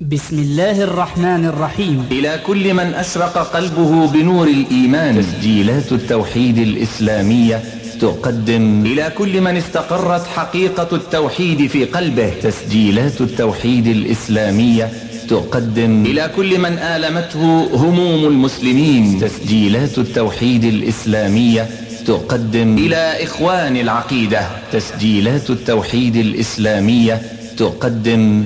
بسم الله الرحمن الرحيم إلى كل من أشرق قلبه بنور الإيمان. تسجيلات التوحيد الإسلامية تقدم. إلى كل من استقرت حقيقة التوحيد في قلبه. تسجيلات التوحيد الإسلامية تقدم. إلى كل من آلمته هموم المسلمين. تسجيلات التوحيد الإسلامية تقدم. إلى إخوان العقيدة. تسجيلات التوحيد الإسلامية تقدم.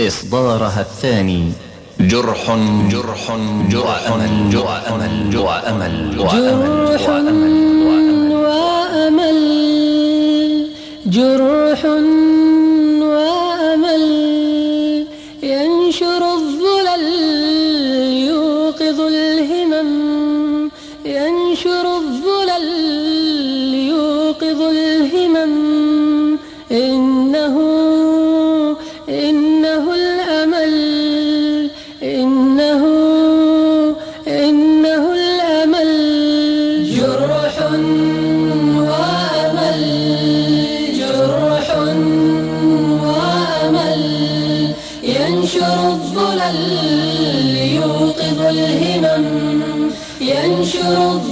إصدارها الثاني جرح جرح جرح وأمل وأمل وأمل جرح وأمل جرح ينشر الظلل يوقظ الهمم ينشر الظلل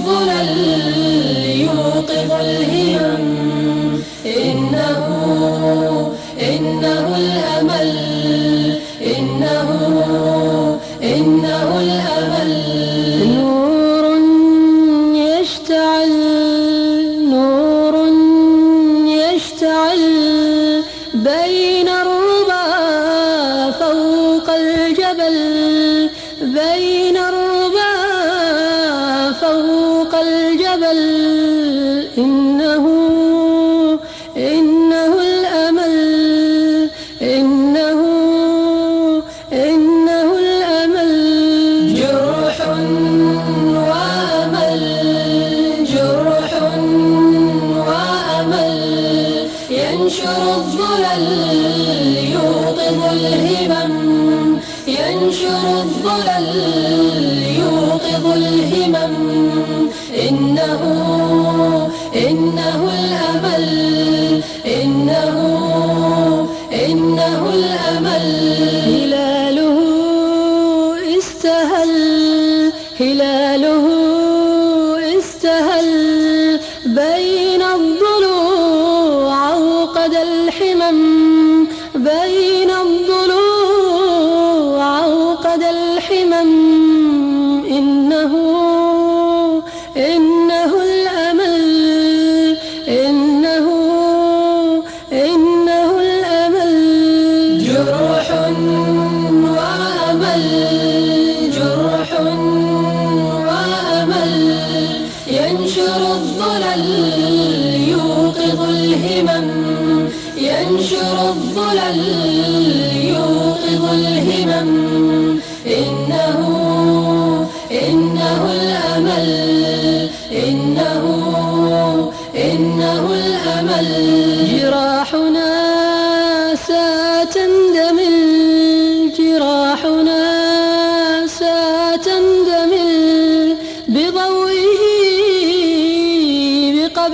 الهمم ينشر الظلل يوقظ الهمم. إنه إنه الأمل يوقظ الهمم ينشر الظلل يوقظ الهمم. إنه إنه الأمل إنه إنه الأمل. جراحنا ستندمل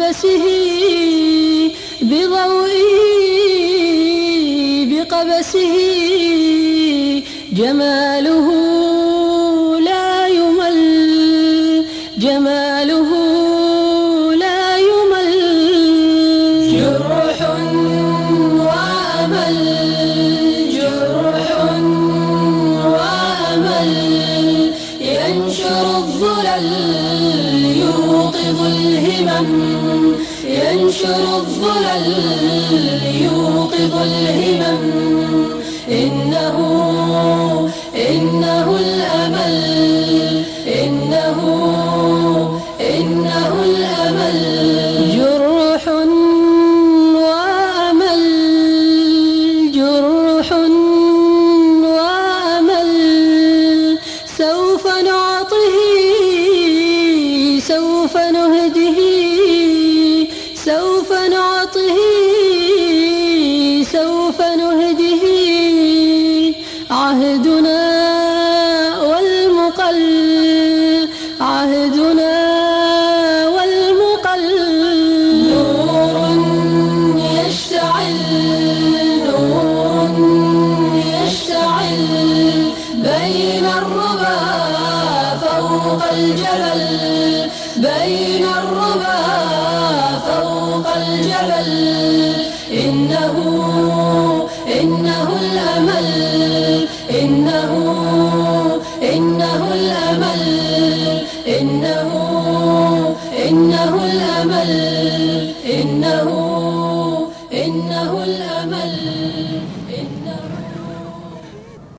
بقبسه بضوئه بقبسه جماله ينشر الظلل يوقظ الهمم. إنه فوق الجبل بين الربا فوق الجبل. إنه إنه الأمل إنه إنه الأمل إنه إنه الأمل